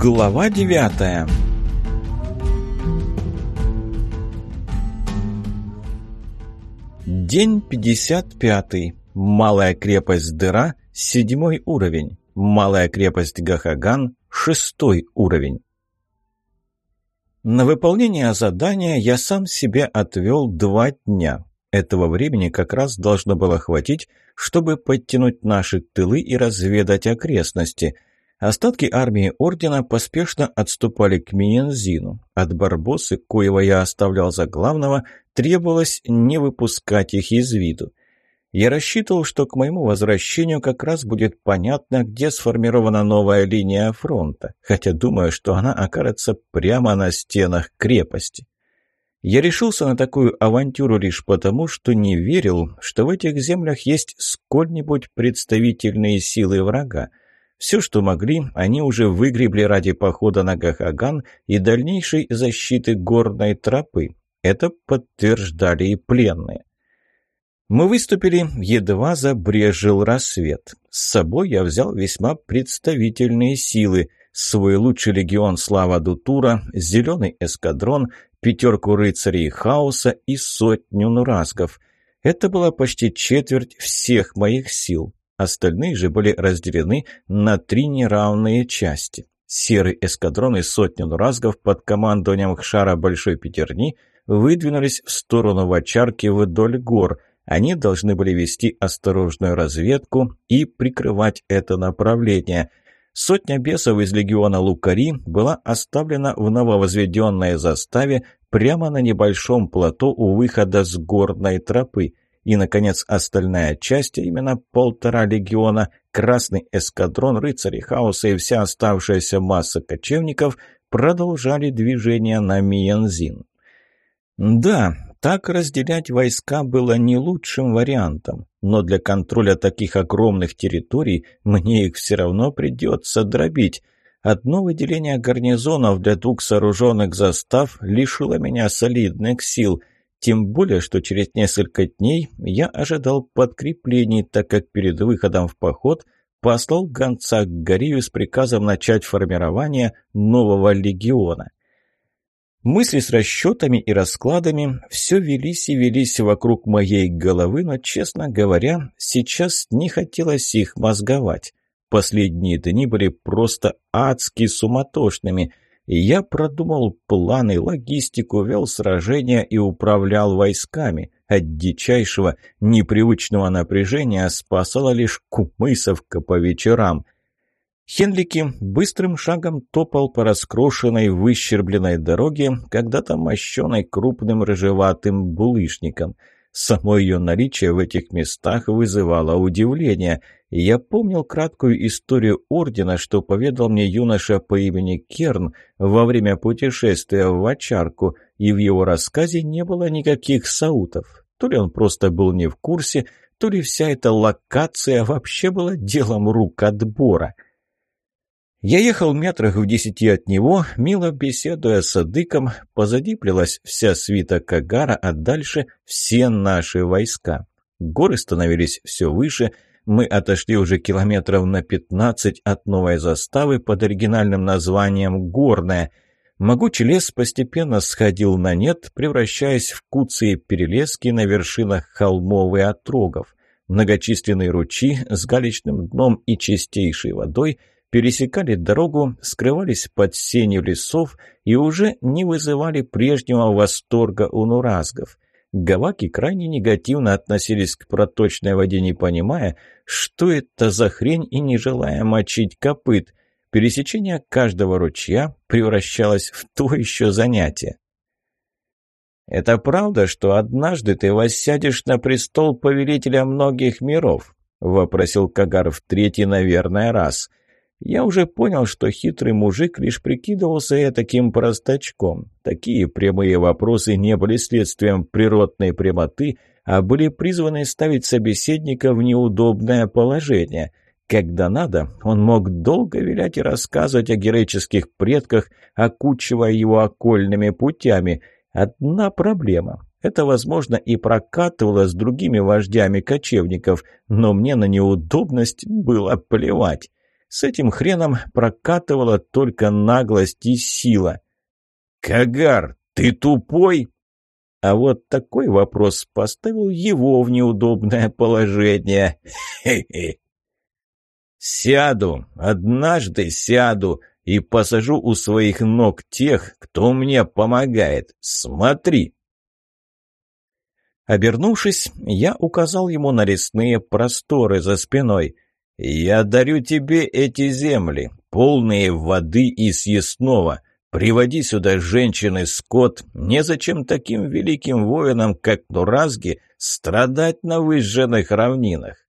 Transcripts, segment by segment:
Глава девятая День 55. Малая крепость Дыра, седьмой уровень. Малая крепость Гахаган, шестой уровень. На выполнение задания я сам себе отвел два дня. Этого времени как раз должно было хватить, чтобы подтянуть наши тылы и разведать окрестности – Остатки армии Ордена поспешно отступали к Минензину. От Барбосы, коего я оставлял за главного, требовалось не выпускать их из виду. Я рассчитывал, что к моему возвращению как раз будет понятно, где сформирована новая линия фронта, хотя думаю, что она окажется прямо на стенах крепости. Я решился на такую авантюру лишь потому, что не верил, что в этих землях есть сколь-нибудь представительные силы врага. Все, что могли, они уже выгребли ради похода на Гахаган и дальнейшей защиты горной тропы. Это подтверждали и пленные. Мы выступили, едва забрежил рассвет. С собой я взял весьма представительные силы. Свой лучший легион Слава Дутура, зеленый эскадрон, пятерку рыцарей хаоса и сотню нуразгов. Это была почти четверть всех моих сил. Остальные же были разделены на три неравные части. Серый эскадрон и сотню нуразгов под командованием Хшара Большой Пятерни выдвинулись в сторону Вачарки вдоль гор. Они должны были вести осторожную разведку и прикрывать это направление. Сотня бесов из легиона Лукари была оставлена в нововозведенной заставе прямо на небольшом плато у выхода с горной тропы – и, наконец, остальная часть, а именно полтора легиона, Красный эскадрон, рыцари хаоса и вся оставшаяся масса кочевников продолжали движение на Миянзин. Да, так разделять войска было не лучшим вариантом, но для контроля таких огромных территорий мне их все равно придется дробить. Одно выделение гарнизонов для двух сооруженных застав лишило меня солидных сил – тем более, что через несколько дней я ожидал подкреплений, так как перед выходом в поход послал гонца к Горию с приказом начать формирование нового легиона. Мысли с расчетами и раскладами все велись и велись вокруг моей головы, но, честно говоря, сейчас не хотелось их мозговать. Последние дни были просто адски суматошными – я продумал планы, логистику, вел сражения и управлял войсками. От дичайшего, непривычного напряжения спасала лишь кумысовка по вечерам. Хенлики быстрым шагом топал по раскрошенной, выщербленной дороге, когда-то мощенной крупным рыжеватым булыжником – Само ее наличие в этих местах вызывало удивление. Я помнил краткую историю Ордена, что поведал мне юноша по имени Керн во время путешествия в Вачарку, и в его рассказе не было никаких саутов. То ли он просто был не в курсе, то ли вся эта локация вообще была делом рук отбора – я ехал метрах в десяти от него, мило беседуя с Адыком, позади плелась вся свита Кагара, а дальше все наши войска. Горы становились все выше, мы отошли уже километров на пятнадцать от новой заставы под оригинальным названием «Горная». Могучий лес постепенно сходил на нет, превращаясь в куцые перелески на вершинах холмов и отрогов. Многочисленные ручьи с галечным дном и чистейшей водой – пересекали дорогу, скрывались под сенью лесов и уже не вызывали прежнего восторга у нуразгов. Гаваки крайне негативно относились к проточной воде, не понимая, что это за хрень и не желая мочить копыт. Пересечение каждого ручья превращалось в то еще занятие. «Это правда, что однажды ты воссядешь на престол повелителя многих миров?» — вопросил Кагар в третий, наверное, раз. Я уже понял, что хитрый мужик лишь прикидывался таким простачком. Такие прямые вопросы не были следствием природной прямоты, а были призваны ставить собеседника в неудобное положение. Когда надо, он мог долго вилять и рассказывать о героических предках, окучивая его окольными путями. Одна проблема. Это, возможно, и прокатывало с другими вождями кочевников, но мне на неудобность было плевать. С этим хреном прокатывала только наглость и сила. «Кагар, ты тупой?» А вот такой вопрос поставил его в неудобное положение. Хе-хе. «Сяду, однажды сяду и посажу у своих ног тех, кто мне помогает. Смотри!» Обернувшись, я указал ему на лесные просторы за спиной. «Я дарю тебе эти земли, полные воды и съестного. Приводи сюда женщин и скот. Незачем таким великим воинам, как Нуразги, страдать на выжженных равнинах».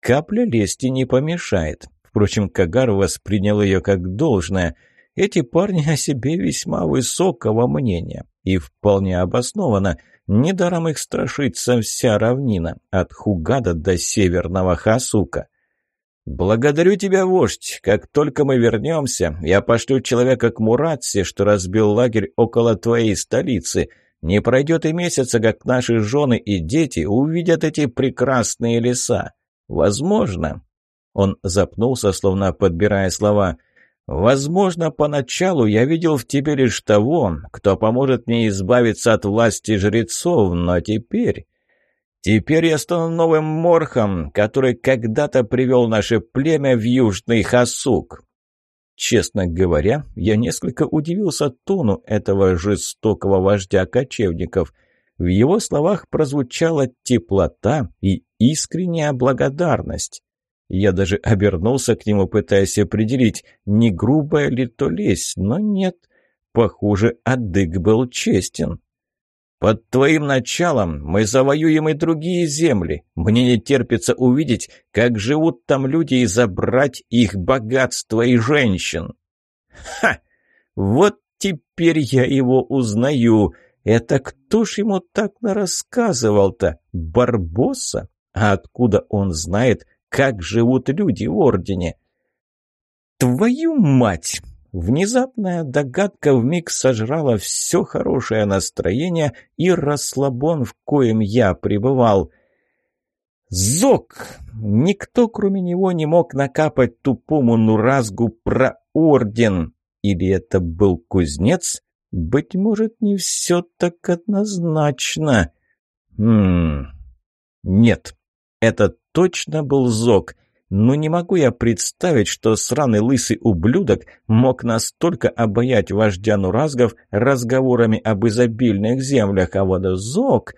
Капля лести не помешает. Впрочем, Кагар воспринял ее как должное. Эти парни о себе весьма высокого мнения. И вполне обоснованно. Недаром их страшится вся равнина, от Хугада до северного Хасука. «Благодарю тебя, вождь. Как только мы вернемся, я пошлю человека к Муратсе, что разбил лагерь около твоей столицы. Не пройдет и месяца, как наши жены и дети увидят эти прекрасные леса. Возможно...» Он запнулся, словно подбирая слова – Возможно, поначалу я видел в тебе лишь того, кто поможет мне избавиться от власти жрецов, но теперь... Теперь я стану новым морхом, который когда-то привел наше племя в Южный Хасук. Честно говоря, я несколько удивился тону этого жестокого вождя кочевников. В его словах прозвучала теплота и искренняя благодарность. Я даже обернулся к нему, пытаясь определить, не грубая ли то лезь, но нет. Похоже, Адык был честен. «Под твоим началом мы завоюем и другие земли. Мне не терпится увидеть, как живут там люди и забрать их богатство и женщин». «Ха! Вот теперь я его узнаю. Это кто ж ему так нарассказывал-то? Барбоса? А откуда он знает, как живут люди в Ордене. «Твою мать!» Внезапная догадка вмиг сожрала все хорошее настроение и расслабон, в коем я пребывал. «Зок!» Никто, кроме него, не мог накапать тупому Нуразгу про Орден. Или это был кузнец? Быть может, не все так однозначно. Хм... Нет, это точно был Зок. Но не могу я представить, что сраный лысый ублюдок мог настолько обаять вождя Нуразгов разговорами об изобильных землях, а вот Зок...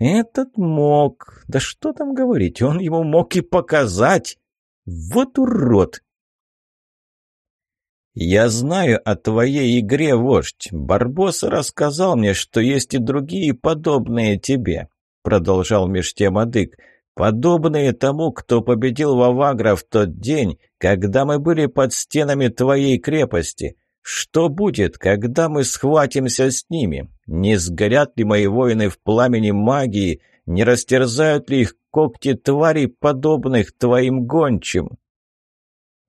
Этот мог... Да что там говорить, он его мог и показать. Вот урод! «Я знаю о твоей игре, вождь. Барбос рассказал мне, что есть и другие подобные тебе», — продолжал меж тем Адык подобные тому, кто победил Вавагра в тот день, когда мы были под стенами твоей крепости. Что будет, когда мы схватимся с ними? Не сгорят ли мои воины в пламени магии? Не растерзают ли их когти тварей, подобных твоим гончим?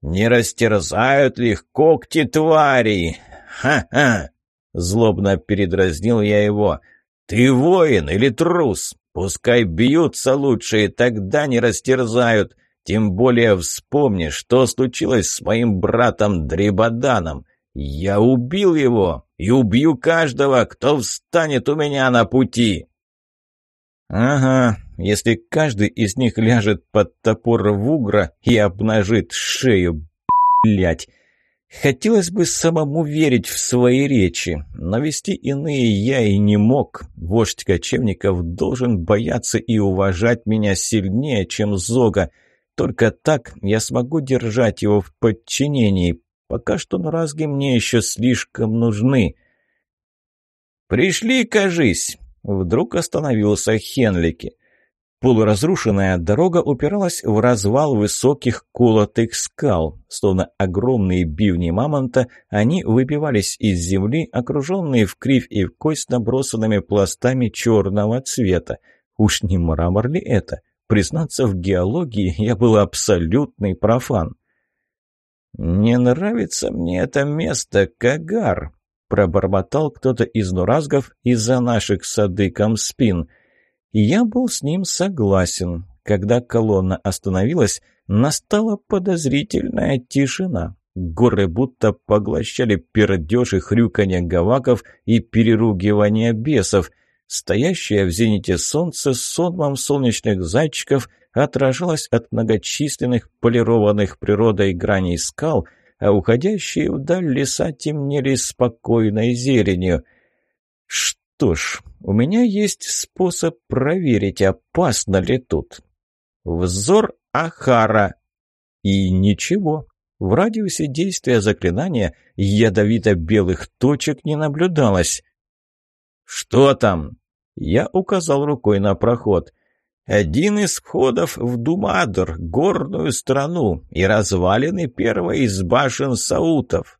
Не растерзают ли их когти тварей? Ха-ха! Злобно передразнил я его. Ты воин или трус? Пускай бьются лучшие, тогда не растерзают. Тем более вспомни, что случилось с моим братом Дребоданом. Я убил его и убью каждого, кто встанет у меня на пути. Ага, если каждый из них ляжет под топор вугра и обнажит шею, блять. Хотелось бы самому верить в свои речи, но вести иные я и не мог. Вождь кочевников должен бояться и уважать меня сильнее, чем Зога. Только так я смогу держать его в подчинении. Пока что Нуразги мне еще слишком нужны. «Пришли, кажись!» Вдруг остановился Хенлики. Полуразрушенная дорога упиралась в развал высоких колотых скал. Словно огромные бивни мамонта, они выбивались из земли, окруженные в кривь и в кость набросанными пластами черного цвета. Уж не мрамор ли это? Признаться, в геологии я был абсолютный профан. «Не нравится мне это место, Кагар», — пробормотал кто-то из нуразгов из-за наших садыком спин — я был с ним согласен. Когда колонна остановилась, настала подозрительная тишина. Горы будто поглощали пердеж и хрюканье гаваков и переругивание бесов. Стоящее в зените солнце с сонмом солнечных зайчиков отражалось от многочисленных полированных природой граней скал, а уходящие вдаль леса темнели спокойной зеленью. Что ж, у меня есть способ проверить, опасно ли тут. Взор Ахара. И ничего. В радиусе действия заклинания ядовито-белых точек не наблюдалось. «Что там?» Я указал рукой на проход. «Один из входов в Думадр, горную страну, и развалины первой из башен Саутов».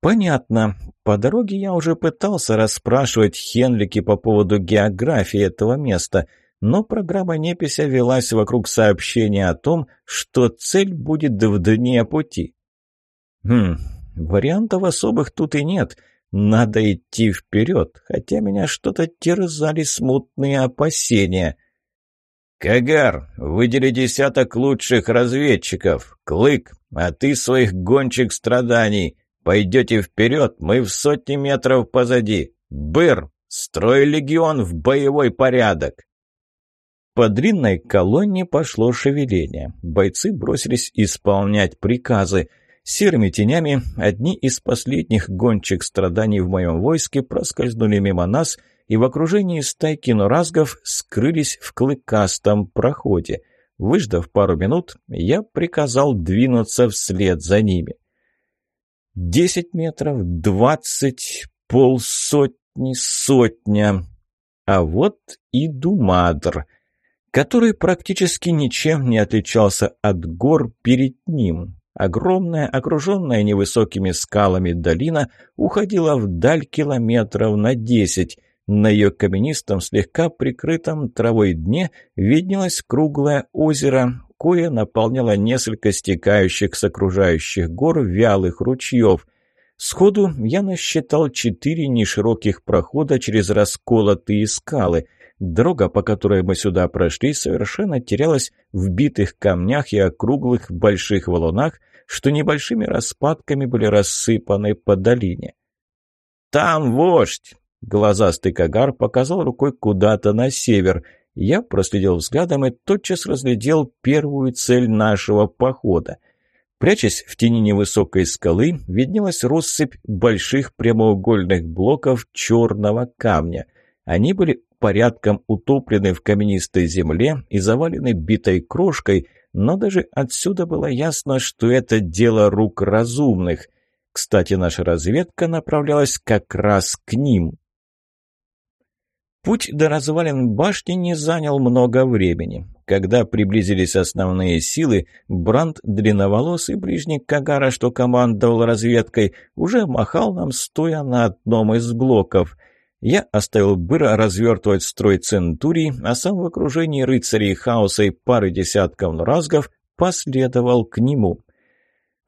«Понятно. По дороге я уже пытался расспрашивать Хенлики по поводу географии этого места, но программа непися велась вокруг сообщения о том, что цель будет в дне пути. Хм, вариантов особых тут и нет. Надо идти вперед, хотя меня что-то терзали смутные опасения. «Кагар, выдели десяток лучших разведчиков. Клык, а ты своих гонщик страданий. Пойдете вперед, мы в сотни метров позади. Быр, строй легион в боевой порядок!» По длинной колонне пошло шевеление. Бойцы бросились исполнять приказы. Серыми тенями одни из последних гончих страданий в моем войске проскользнули мимо нас и в окружении стайки нуразгов скрылись в клыкастом проходе. Выждав пару минут, я приказал двинуться вслед за ними. Десять метров, двадцать, полсотни, сотня. А вот и Думадр — который практически ничем не отличался от гор перед ним. Огромная, окруженная невысокими скалами долина уходила вдаль километров на десять. На ее каменистом, слегка прикрытом травой дне виднелось круглое озеро, кое наполняло несколько стекающих с окружающих гор вялых ручьев. Сходу я насчитал четыре нешироких прохода через расколотые скалы – Дорога, по которой мы сюда прошли, совершенно терялась в битых камнях и округлых больших валунах, что небольшими распадками были рассыпаны по долине. «Там вождь!» — глазастый Кагар показал рукой куда-то на север. Я проследил взглядом и тотчас разглядел первую цель нашего похода. Прячась в тени невысокой скалы, виднелась россыпь больших прямоугольных блоков черного камня. Они были порядком утоплены в каменистой земле и завалены битой крошкой, но даже отсюда было ясно, что это дело рук разумных. Кстати, наша разведка направлялась как раз к ним. Путь до развалин башни не занял много времени. Когда приблизились основные силы, Бранд, длинноволосый ближник Кагара, что командовал разведкой, уже махал нам, стоя на одном из блоков – я оставил Быра развертывать строй Центурий, а сам в окружении рыцарей хаоса и пары десятков нуразгов последовал к нему.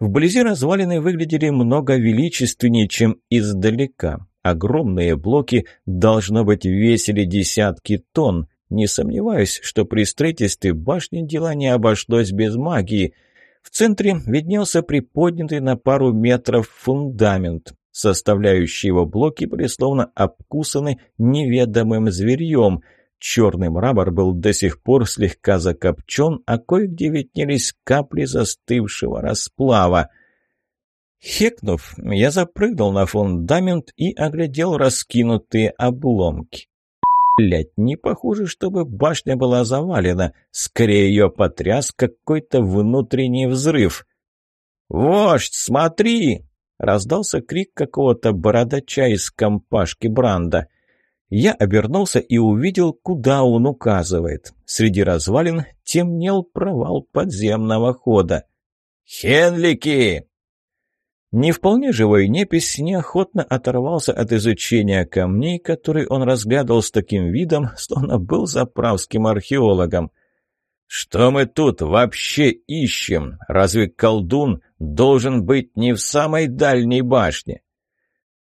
Вблизи развалины выглядели много величественнее, чем издалека. Огромные блоки, должно быть, весили десятки тонн. Не сомневаюсь, что при строительстве башни дела не обошлось без магии. В центре виднелся приподнятый на пару метров фундамент. Составляющие его блоки были словно обкусаны неведомым зверьем. Черный мрамор был до сих пор слегка закопчен, а кое-где виднелись капли застывшего расплава. Хекнув, я запрыгнул на фундамент и оглядел раскинутые обломки. Блять, не похоже, чтобы башня была завалена. Скорее ее потряс какой-то внутренний взрыв. «Вождь, смотри!» Раздался крик какого-то бородача из компашки Бранда. Я обернулся и увидел, куда он указывает. Среди развалин темнел провал подземного хода. «Хенлики!» Не вполне живой непись неохотно оторвался от изучения камней, которые он разглядывал с таким видом, словно был заправским археологом. «Что мы тут вообще ищем? Разве колдун должен быть не в самой дальней башне?»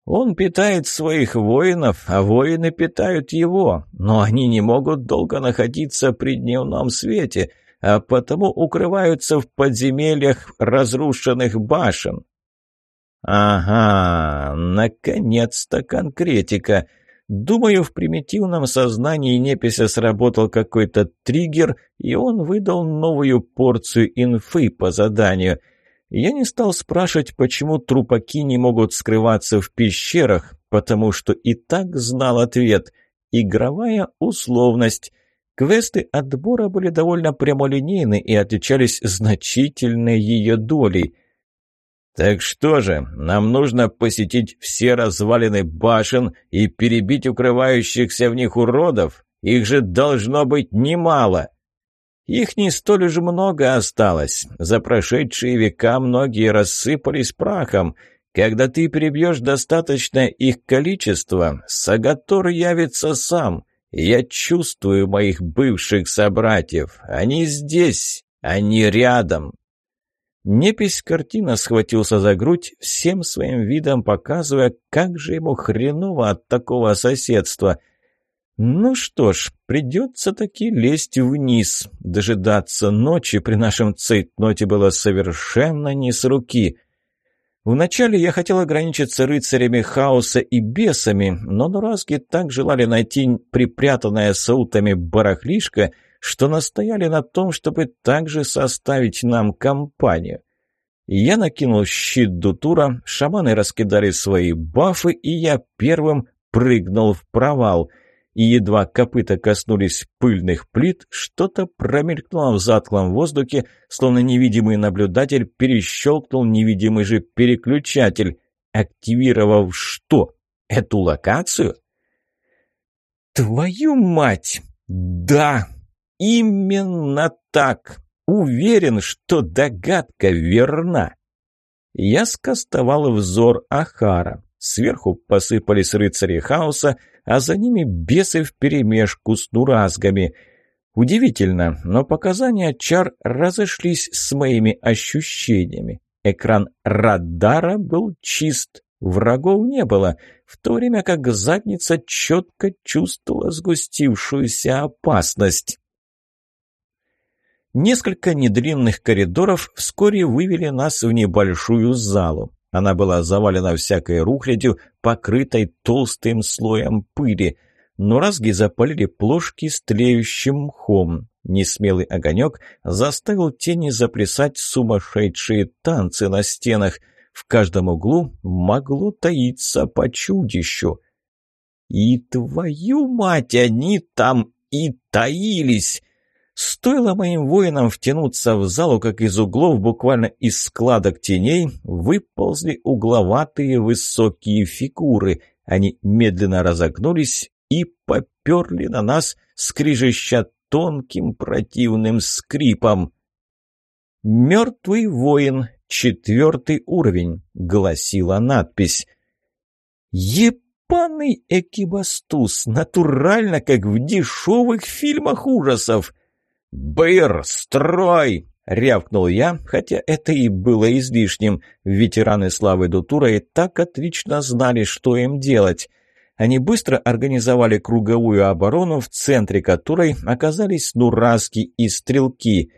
«Он питает своих воинов, а воины питают его, но они не могут долго находиться при дневном свете, а потому укрываются в подземельях разрушенных башен. Ага, наконец-то конкретика. Думаю, в примитивном сознании Непися сработал какой-то триггер, и он выдал новую порцию инфы по заданию. Я не стал спрашивать, почему трупаки не могут скрываться в пещерах, потому что и так знал ответ. Игровая условность. Квесты отбора были довольно прямолинейны и отличались значительной ее долей – «Так что же, нам нужно посетить все развалины башен и перебить укрывающихся в них уродов? Их же должно быть немало!» Их не столь уж много осталось. За прошедшие века многие рассыпались прахом. Когда ты перебьешь достаточное их количество, Сагатор явится сам. Я чувствую моих бывших собратьев. Они здесь, они рядом. Непись картина схватился за грудь, всем своим видом показывая, как же ему хреново от такого соседства. Ну что ж, придется таки лезть вниз. Дожидаться ночи при нашем цейтноте было совершенно не с руки. Вначале я хотел ограничиться рыцарями хаоса и бесами, но нуразги так желали найти припрятанное саутами барахлишко, что настояли на том, чтобы также составить нам компанию. Я накинул щит Дутура, шаманы раскидали свои бафы, и я первым прыгнул в провал. И едва копыта коснулись пыльных плит, что-то промелькнуло в затклом воздухе, словно невидимый наблюдатель перещелкнул невидимый же переключатель, активировав что? Эту локацию? «Твою мать! Да!» Именно так. Уверен, что догадка верна. Я скостовал взор Ахара. Сверху посыпались рыцари хаоса, а за ними бесы вперемешку с нуразгами. Удивительно, но показания чар разошлись с моими ощущениями. Экран радара был чист, врагов не было, в то время как задница четко чувствовала сгустившуюся опасность. Несколько недлинных коридоров вскоре вывели нас в небольшую залу. Она была завалена всякой рухлядью, покрытой толстым слоем пыли. Но разги запалили плошки с тлеющим мхом. Несмелый огонек заставил тени заплясать сумасшедшие танцы на стенах. В каждом углу могло таиться по чудищу. «И твою мать, они там и таились!» Стоило моим воинам втянуться в залу, как из углов, буквально из складок теней, выползли угловатые высокие фигуры. Они медленно разогнулись и поперли на нас, скрижища тонким противным скрипом. «Мертвый воин, четвертый уровень», — гласила надпись. «Епаный экибастус, натурально, как в дешевых фильмах ужасов!» «Быр, строй!» — рявкнул я, хотя это и было излишним. Ветераны славы Дутура и так отлично знали, что им делать. Они быстро организовали круговую оборону, в центре которой оказались нураски и стрелки.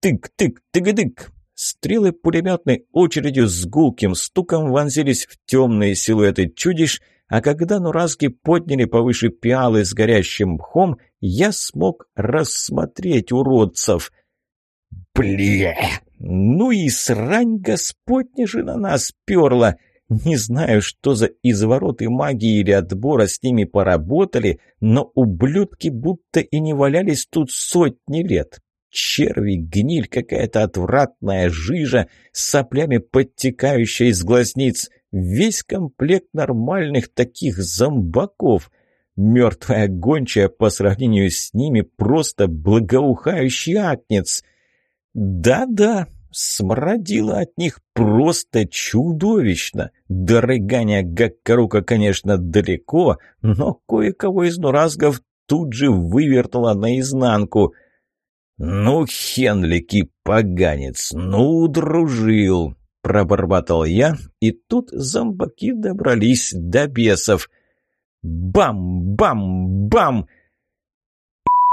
Тык-тык-тык-дык! Стрелы пулеметной очередью с гулким стуком вонзились в темные силуэты чудищ, а когда нуразки подняли повыше пиалы с горящим мхом, я смог рассмотреть уродцев. Бля! Ну и срань господня же на нас перла! Не знаю, что за извороты магии или отбора с ними поработали, но ублюдки будто и не валялись тут сотни лет. Черви, гниль, какая-то отвратная жижа, соплями подтекающая из глазниц — Весь комплект нормальных таких зомбаков. Мертвая гончая по сравнению с ними просто благоухающий акнец. Да-да, смородило от них просто чудовищно. До рыгания Гаккарука, конечно, далеко, но кое-кого из нуразгов тут же вывернуло наизнанку. «Ну, Хенлики, поганец, ну, дружил!» Пробормотал я, и тут зомбаки добрались до бесов. Бам-бам-бам!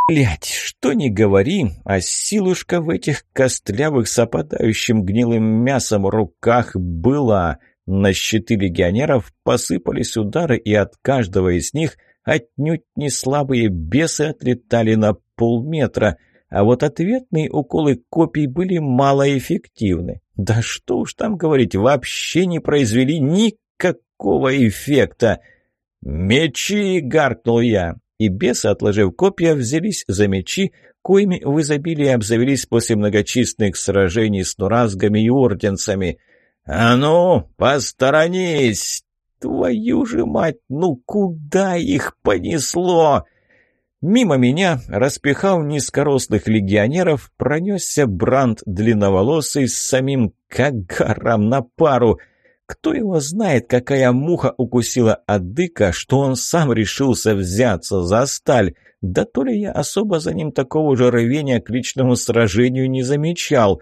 Блять, что ни говори, а силушка в этих костлявых с опадающим гнилым мясом руках была. На щиты легионеров посыпались удары, и от каждого из них отнюдь не слабые бесы отлетали на полметра, а вот ответные уколы копий были малоэффективны. Да что уж там говорить, вообще не произвели никакого эффекта. «Мечи!» — гаркнул я и бесы, отложив копья, взялись за мечи, коими в изобилии обзавелись после многочисленных сражений с нуразгами и орденцами. «А ну, посторонись! Твою же мать, ну куда их понесло?» Мимо меня, распихав низкорослых легионеров, пронесся Бранд длинноволосый с самим Кагаром на пару — кто его знает, какая муха укусила Адыка, что он сам решился взяться за сталь. Да то ли я особо за ним такого же рвения к личному сражению не замечал.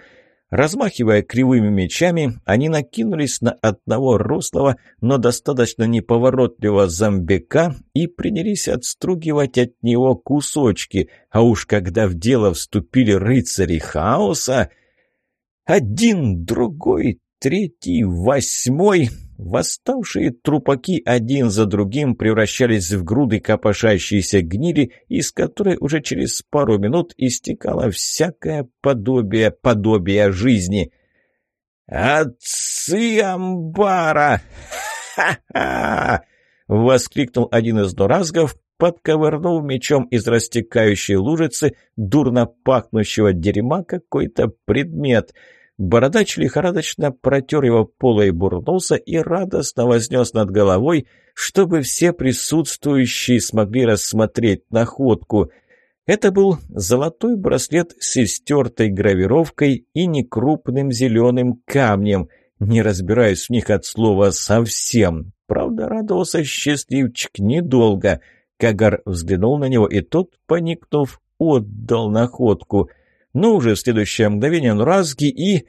Размахивая кривыми мечами, они накинулись на одного рослого, но достаточно неповоротливого зомбика и принялись отстругивать от него кусочки. А уж когда в дело вступили рыцари хаоса... Один, другой, третий, восьмой. Восставшие трупаки один за другим превращались в груды копошащейся гнили, из которой уже через пару минут истекало всякое подобие подобия жизни. «Отцы амбара! Ха-ха!» — воскликнул один из норазгов, подковырнув мечом из растекающей лужицы дурно пахнущего дерьма какой-то предмет — Бородач лихорадочно протер его полой бурнулся и радостно вознес над головой, чтобы все присутствующие смогли рассмотреть находку. Это был золотой браслет с истертой гравировкой и некрупным зеленым камнем. Не разбираюсь в них от слова совсем. Правда, радовался счастливчик недолго. Кагар взглянул на него, и тот, поникнув, отдал находку — но уже в следующее мгновение Нуразги и...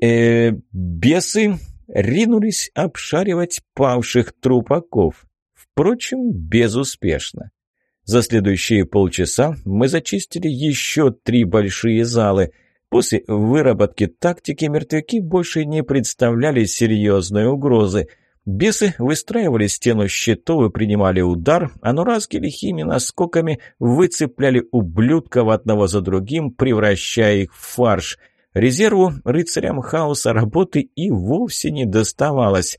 Э, бесы ринулись обшаривать павших трупаков. Впрочем, безуспешно. За следующие полчаса мы зачистили еще три большие залы. После выработки тактики мертвяки больше не представляли серьезной угрозы – Бесы выстраивали стену щитов и принимали удар, а нуразки лихими наскоками выцепляли ублюдков одного за другим, превращая их в фарш. Резерву рыцарям хаоса работы и вовсе не доставалось.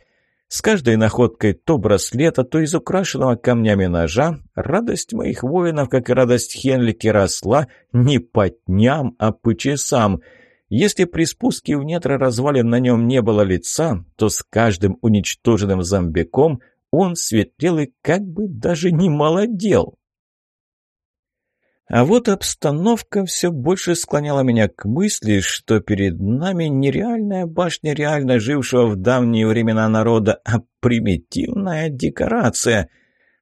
С каждой находкой то браслета, то из украшенного камнями ножа радость моих воинов, как и радость Хенлики, росла не по дням, а по часам — если при спуске в недра развалин на нем не было лица, то с каждым уничтоженным зомбиком он светлел и как бы даже не молодел. А вот обстановка все больше склоняла меня к мысли, что перед нами не реальная башня реально жившего в давние времена народа, а примитивная декорация.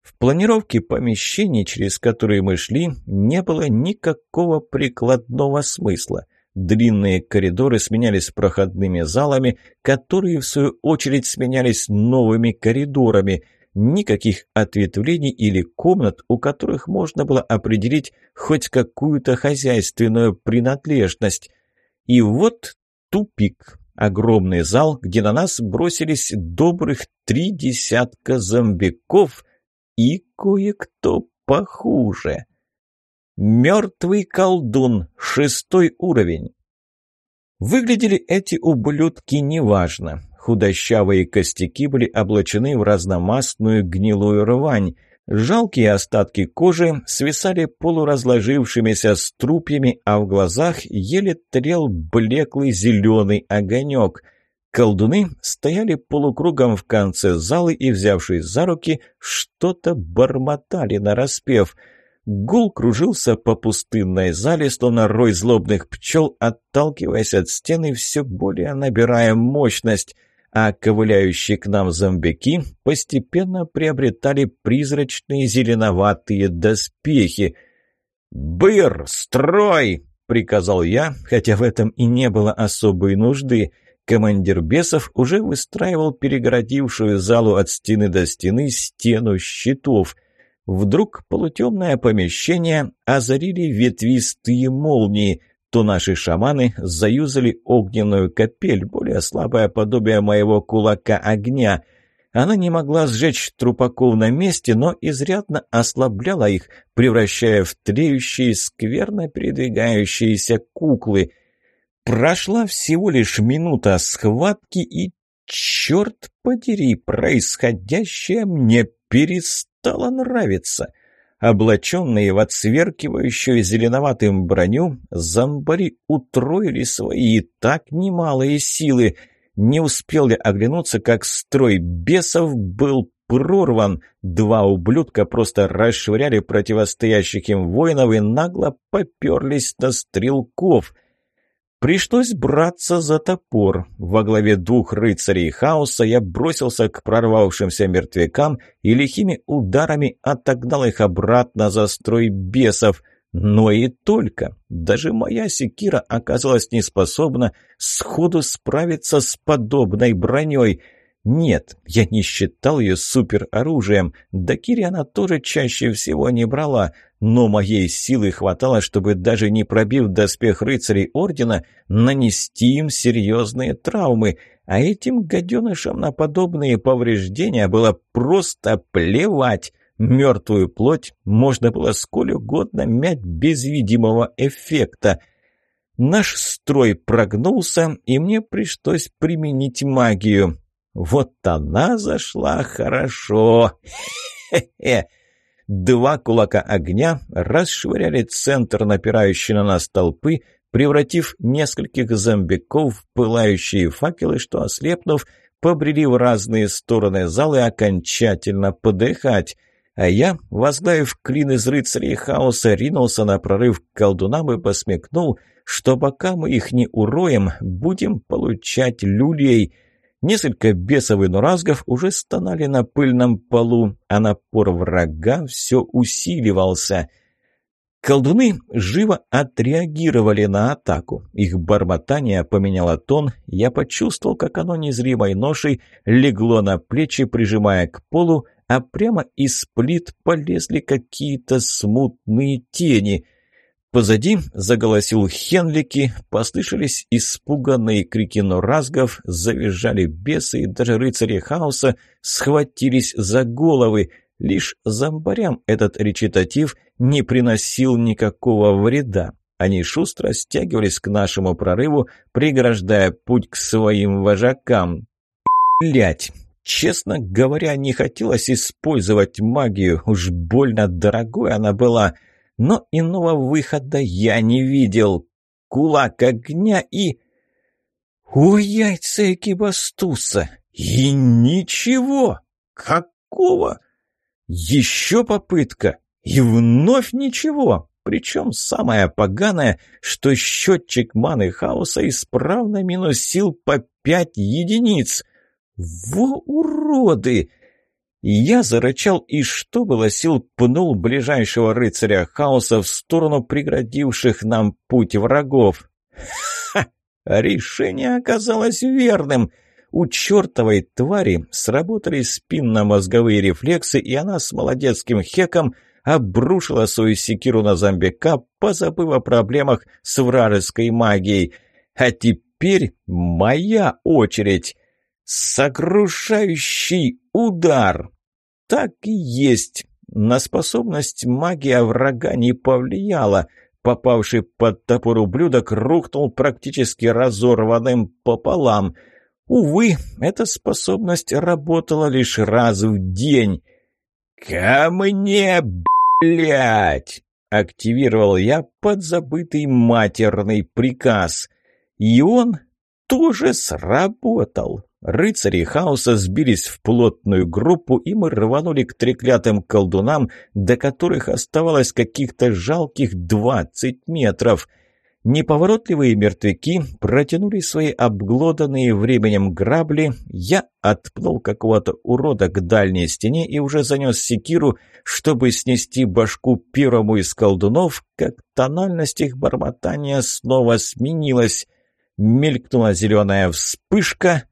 В планировке помещений, через которые мы шли, не было никакого прикладного смысла. Длинные коридоры сменялись проходными залами, которые, в свою очередь, сменялись новыми коридорами. Никаких ответвлений или комнат, у которых можно было определить хоть какую-то хозяйственную принадлежность. И вот тупик. Огромный зал, где на нас бросились добрых три десятка зомбиков и кое-кто похуже. Мертвый колдун, шестой уровень. Выглядели эти ублюдки неважно. Худощавые костяки были облачены в разномастную гнилую рвань. Жалкие остатки кожи свисали полуразложившимися струпьями, а в глазах еле трел блеклый зеленый огонек. Колдуны стояли полукругом в конце зала и, взявшись за руки, что-то бормотали нараспев — Гул кружился по пустынной зале, словно рой злобных пчел, отталкиваясь от стены, все более набирая мощность, а ковыляющие к нам зомбяки постепенно приобретали призрачные зеленоватые доспехи. «Быр! Строй!» — приказал я, хотя в этом и не было особой нужды. Командир бесов уже выстраивал перегородившую залу от стены до стены стену щитов — Вдруг полутемное помещение озарили ветвистые молнии. То наши шаманы заюзали огненную капель, более слабое подобие моего кулака огня. Она не могла сжечь трупаков на месте, но изрядно ослабляла их, превращая в тлеющие, скверно передвигающиеся куклы. Прошла всего лишь минута схватки, и, черт подери, происходящее мне перестало нравиться. Облаченные в отсверкивающую зеленоватым броню, зомбари утроили свои так немалые силы. Не успел я оглянуться, как строй бесов был прорван. Два ублюдка просто расшвыряли противостоящих им воинов и нагло поперлись на стрелков — Пришлось браться за топор. Во главе двух рыцарей хаоса я бросился к прорвавшимся мертвякам и лихими ударами отогнал их обратно за строй бесов. Но и только. Даже моя секира оказалась неспособна сходу справиться с подобной броней — нет, я не считал ее супероружием. Да Кири она тоже чаще всего не брала. Но моей силы хватало, чтобы даже не пробив доспех рыцарей Ордена, нанести им серьезные травмы. А этим гаденышам на подобные повреждения было просто плевать. Мертвую плоть можно было сколь угодно мять без видимого эффекта. Наш строй прогнулся, и мне пришлось применить магию. Вот она зашла хорошо. Хе-хе. Два кулака огня расшвыряли центр напирающей на нас толпы, превратив нескольких зомбиков в пылающие факелы, что, ослепнув, побрели в разные стороны залы окончательно подыхать. А я, возглавив клин из рыцарей хаоса, ринулся на прорыв к колдунам и посмекнул, что пока мы их не уроем, будем получать люлей — Несколько бесов и нуразгов уже стонали на пыльном полу, а напор врага все усиливался. Колдуны живо отреагировали на атаку. Их бормотание поменяло тон. Я почувствовал, как оно незримой ношей легло на плечи, прижимая к полу, а прямо из плит полезли какие-то смутные тени — Позади заголосил Хенлики, послышались испуганные крики норазгов, завизжали бесы, и даже рыцари хаоса схватились за головы. Лишь зомбарям этот речитатив не приносил никакого вреда. Они шустро стягивались к нашему прорыву, преграждая путь к своим вожакам. Блять! Честно говоря, не хотелось использовать магию, уж больно дорогой она была — но иного выхода я не видел. Кулак огня и... У яйца экибастуса! И ничего! Какого? Еще попытка! И вновь ничего! Причем самое поганое, что счетчик маны хаоса исправно минусил по пять единиц. Во уроды! Я зарычал и, что было сил, пнул ближайшего рыцаря хаоса в сторону преградивших нам путь врагов. Ха! Решение оказалось верным. У чертовой твари сработали спинно-мозговые рефлексы, и она с молодецким хеком обрушила свою секиру на зомбика, позабыв о проблемах с вражеской магией. А теперь моя очередь. Сокрушающий удар! Так и есть. На способность магия врага не повлияла. Попавший под топор ублюдок рухнул практически разорванным пополам. Увы, эта способность работала лишь раз в день. «Ко мне, блядь!» — активировал я подзабытый матерный приказ. И он тоже сработал. Рыцари хаоса сбились в плотную группу, и мы рванули к треклятым колдунам, до которых оставалось каких-то жалких двадцать метров. Неповоротливые мертвяки протянули свои обглоданные временем грабли. Я отпнул какого-то урода к дальней стене и уже занес секиру, чтобы снести башку первому из колдунов, как тональность их бормотания снова сменилась. Мелькнула зеленая вспышка —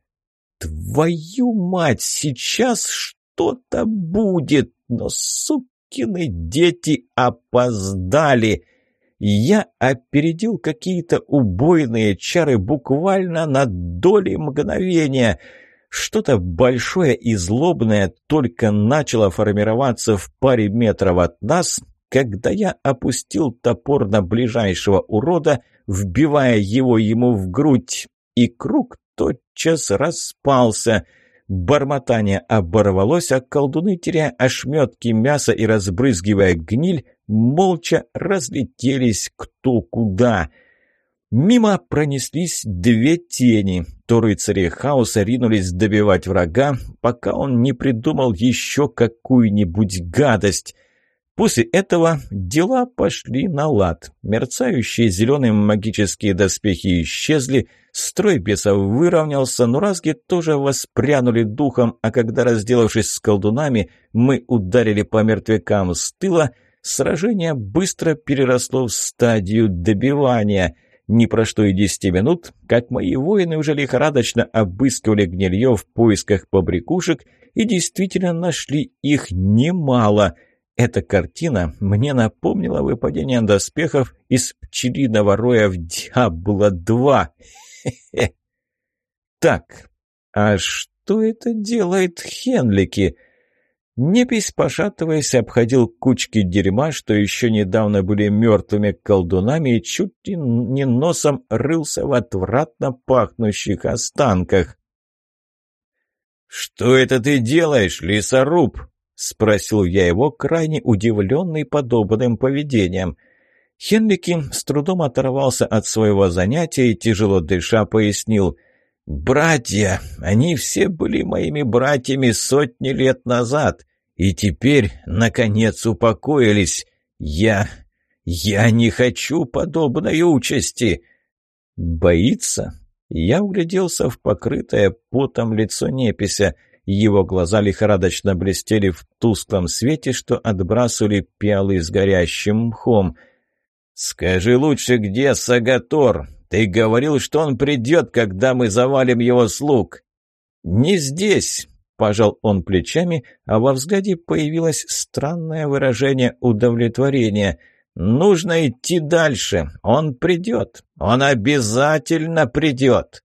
Твою мать, сейчас что-то будет, но, сукины дети опоздали. Я опередил какие-то убойные чары буквально на доли мгновения. Что-то большое и злобное только начало формироваться в паре метров от нас, когда я опустил топор на ближайшего урода, вбивая его ему в грудь, и круг тотчас распался. Бормотание оборвалось, а колдуны, теряя ошметки мяса и разбрызгивая гниль, молча разлетелись кто куда. Мимо пронеслись две тени. То рыцари хаоса ринулись добивать врага, пока он не придумал еще какую-нибудь гадость — После этого дела пошли на лад. Мерцающие зеленым магические доспехи исчезли, строй бесов выровнялся, но разги тоже воспрянули духом, а когда, разделавшись с колдунами, мы ударили по мертвякам с тыла, сражение быстро переросло в стадию добивания. Не прошло и десяти минут, как мои воины уже лихорадочно обыскивали гнилье в поисках побрякушек и действительно нашли их немало — эта картина мне напомнила выпадение доспехов из пчелиного роя в «Диабло-2». Так, а что это делает Хенлики? Непись, пошатываясь, обходил кучки дерьма, что еще недавно были мертвыми колдунами, и чуть ли не носом рылся в отвратно пахнущих останках. «Что это ты делаешь, лесоруб?» — спросил я его, крайне удивленный подобным поведением. Хенлики с трудом оторвался от своего занятия и, тяжело дыша, пояснил. «Братья! Они все были моими братьями сотни лет назад, и теперь, наконец, упокоились. Я... я не хочу подобной участи!» «Боится?» Я угляделся в покрытое потом лицо непися — его глаза лихорадочно блестели в тусклом свете, что отбрасывали пиалы с горящим мхом. «Скажи лучше, где Сагатор? Ты говорил, что он придет, когда мы завалим его слуг». «Не здесь», — пожал он плечами, а во взгляде появилось странное выражение удовлетворения. «Нужно идти дальше. Он придет. Он обязательно придет».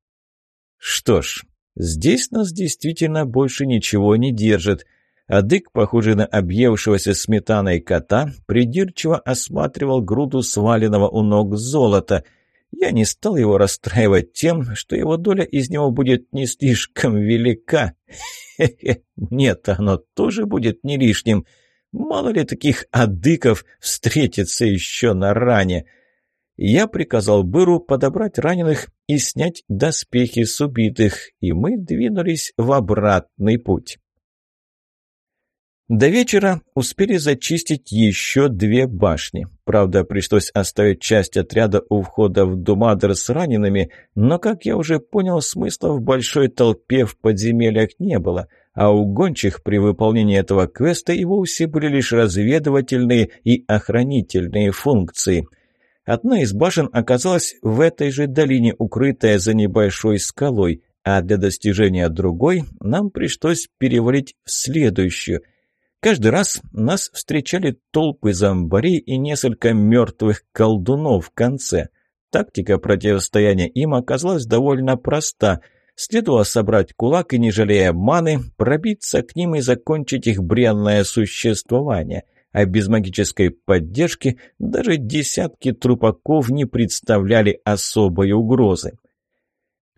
«Что ж, Здесь нас действительно больше ничего не держит. Адык, похожий на объевшегося сметаной кота, придирчиво осматривал груду сваленного у ног золота. Я не стал его расстраивать тем, что его доля из него будет не слишком велика. Мне-то оно тоже будет не лишним. Мало ли таких адыков встретится еще на ране. Я приказал Быру подобрать раненых и снять доспехи с убитых, и мы двинулись в обратный путь. До вечера успели зачистить еще две башни. Правда, пришлось оставить часть отряда у входа в Думадр с ранеными, но, как я уже понял, смысла в большой толпе в подземельях не было, а у гончих при выполнении этого квеста и вовсе были лишь разведывательные и охранительные функции – Одна из башен оказалась в этой же долине, укрытая за небольшой скалой, а для достижения другой нам пришлось перевалить в следующую. Каждый раз нас встречали толпы зомбарей и несколько мертвых колдунов в конце. Тактика противостояния им оказалась довольно проста. Следовало собрать кулак и, не жалея маны, пробиться к ним и закончить их бренное существование – а без магической поддержки даже десятки трупаков не представляли особой угрозы.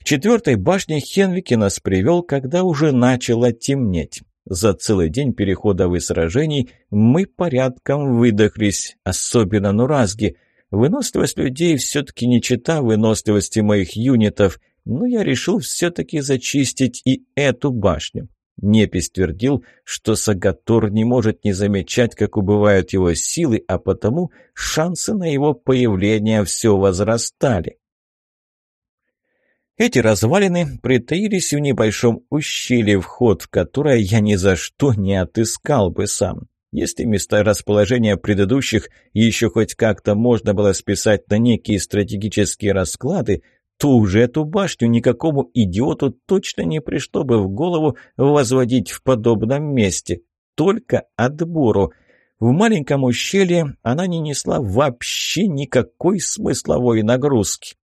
К четвертой башне Хенвики нас привел, когда уже начало темнеть. За целый день переходов и сражений мы порядком выдохлись, особенно Нуразги. Выносливость людей все-таки не чита выносливости моих юнитов, но я решил все-таки зачистить и эту башню. Непись твердил, что Сагатор не может не замечать, как убывают его силы, а потому шансы на его появление все возрастали. Эти развалины притаились в небольшом ущелье, вход в которое я ни за что не отыскал бы сам. Если места расположения предыдущих еще хоть как-то можно было списать на некие стратегические расклады, то уже эту башню никакому идиоту точно не пришло бы в голову возводить в подобном месте. Только отбору. В маленьком ущелье она не несла вообще никакой смысловой нагрузки.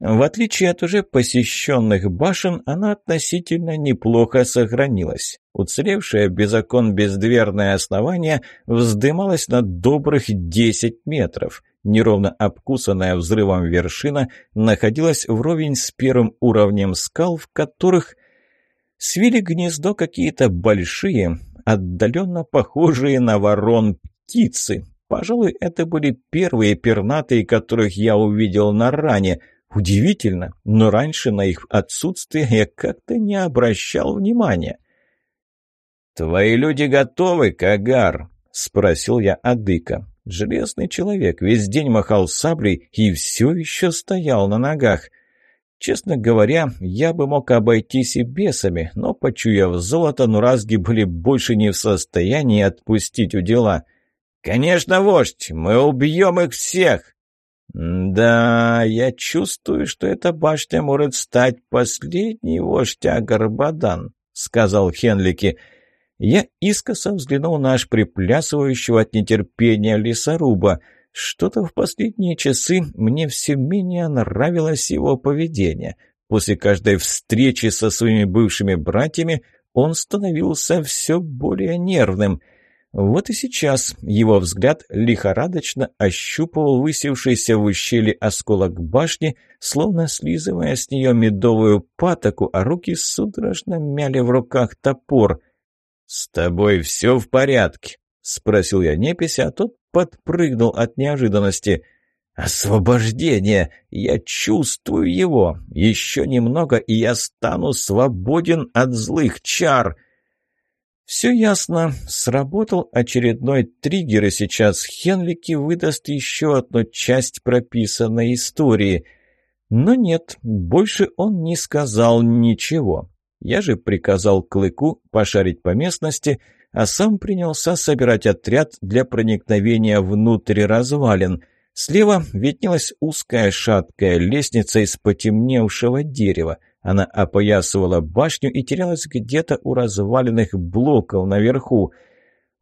В отличие от уже посещенных башен, она относительно неплохо сохранилась. Уцелевшее без окон бездверное основание вздымалось на добрых 10 метров. Неровно обкусанная взрывом вершина находилась вровень с первым уровнем скал, в которых свели гнездо какие-то большие, отдаленно похожие на ворон птицы. Пожалуй, это были первые пернатые, которых я увидел на ране – Удивительно, но раньше на их отсутствие я как-то не обращал внимания. «Твои люди готовы, Кагар?» — спросил я Адыка. Железный человек весь день махал саблей и все еще стоял на ногах. Честно говоря, я бы мог обойтись и бесами, но, почуяв золото, нуразги были больше не в состоянии отпустить у дела. «Конечно, вождь, мы убьем их всех!» «Да, я чувствую, что эта башня может стать последней вождь Агарбадан», — сказал Хенлики. Я искоса взглянул на аж приплясывающего от нетерпения лесоруба. Что-то в последние часы мне все менее нравилось его поведение. После каждой встречи со своими бывшими братьями он становился все более нервным — вот и сейчас его взгляд лихорадочно ощупывал высевшийся в ущелье осколок башни, словно слизывая с нее медовую патоку, а руки судорожно мяли в руках топор. «С тобой все в порядке?» — спросил я непися, а тот подпрыгнул от неожиданности. «Освобождение! Я чувствую его! Еще немного, и я стану свободен от злых чар!» Все ясно. Сработал очередной триггер, и сейчас Хенлики выдаст еще одну часть прописанной истории. Но нет, больше он не сказал ничего. Я же приказал Клыку пошарить по местности, а сам принялся собирать отряд для проникновения внутрь развалин. Слева виднелась узкая шаткая лестница из потемневшего дерева. Она опоясывала башню и терялась где-то у разваленных блоков наверху.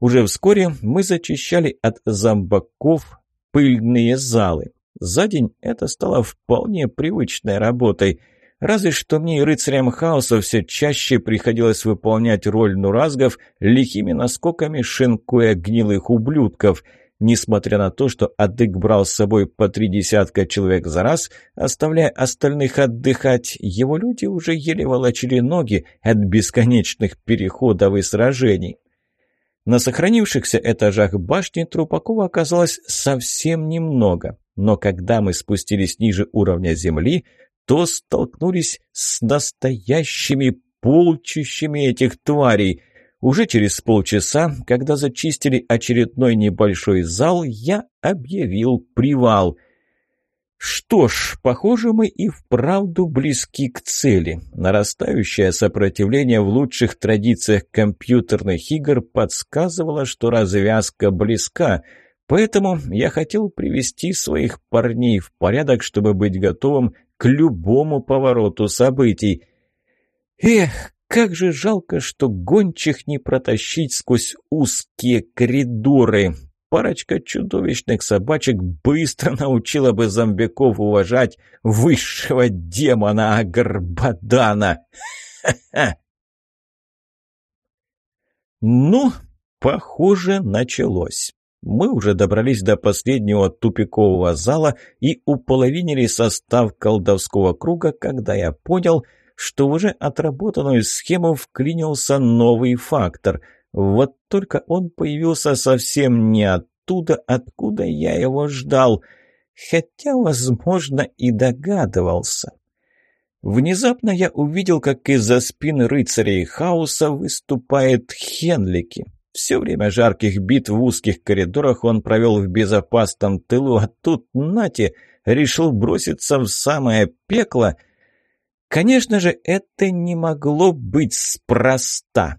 Уже вскоре мы зачищали от зомбаков пыльные залы. За день это стало вполне привычной работой. Разве что мне и рыцарям хаоса все чаще приходилось выполнять роль нуразгов, лихими наскоками шинкуя гнилых ублюдков — Несмотря на то, что Адык брал с собой по три десятка человек за раз, оставляя остальных отдыхать, его люди уже еле волочили ноги от бесконечных переходов и сражений. На сохранившихся этажах башни Трупакова оказалось совсем немного, но когда мы спустились ниже уровня земли, то столкнулись с настоящими полчищами этих тварей – уже через полчаса, когда зачистили очередной небольшой зал, я объявил привал. Что ж, похоже, мы и вправду близки к цели. Нарастающее сопротивление в лучших традициях компьютерных игр подсказывало, что развязка близка, поэтому я хотел привести своих парней в порядок, чтобы быть готовым к любому повороту событий. Эх, как же жалко, что гончих не протащить сквозь узкие коридоры. Парочка чудовищных собачек быстро научила бы зомбяков уважать высшего демона Агарбадана. Ну, похоже, началось. Мы уже добрались до последнего тупикового зала и уполовинили состав колдовского круга, когда я понял — что в уже отработанную схему вклинился новый фактор. Вот только он появился совсем не оттуда, откуда я его ждал, хотя, возможно, и догадывался. Внезапно я увидел, как из-за спин рыцарей хаоса выступает Хенлики. Все время жарких битв в узких коридорах он провел в безопасном тылу, а тут, нате, решил броситься в самое пекло — Конечно же, это не могло быть спроста.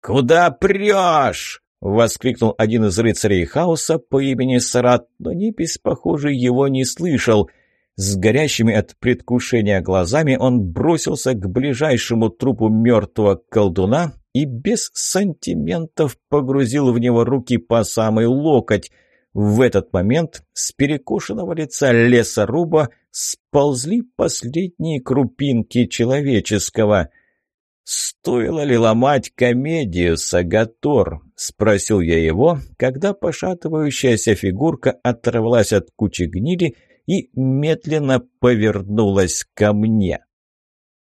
«Куда прешь?» — воскликнул один из рыцарей хаоса по имени Сарат, но Непись, похоже, его не слышал. С горящими от предвкушения глазами он бросился к ближайшему трупу мертвого колдуна, и без сантиментов погрузил в него руки по самый локоть. В этот момент с перекошенного лица лесоруба сползли последние крупинки человеческого. «Стоило ли ломать комедию, Сагатор?» — спросил я его, когда пошатывающаяся фигурка оторвалась от кучи гнили и медленно повернулась ко мне.